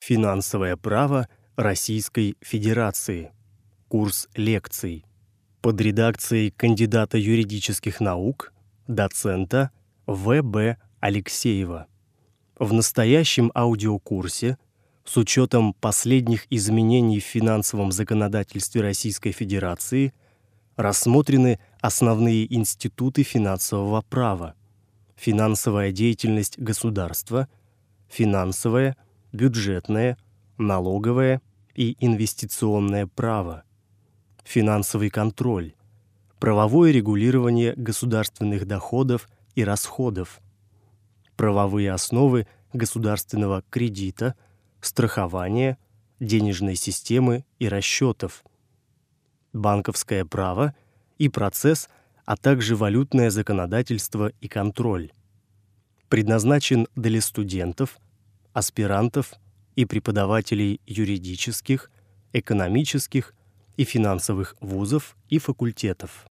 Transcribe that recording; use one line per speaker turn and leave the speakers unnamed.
Финансовое право Российской Федерации. Курс лекций. Под редакцией кандидата юридических наук, доцента В.Б. Алексеева. В настоящем аудиокурсе с учетом последних изменений в финансовом законодательстве Российской Федерации рассмотрены основные институты финансового права, финансовая деятельность государства, финансовое, бюджетное, налоговое и инвестиционное право, финансовый контроль, правовое регулирование государственных доходов и расходов, правовые основы государственного кредита, страхования, денежной системы и расчетов, банковское право и процесс, а также валютное законодательство и контроль. Предназначен для студентов, аспирантов и преподавателей юридических, экономических и финансовых вузов и факультетов.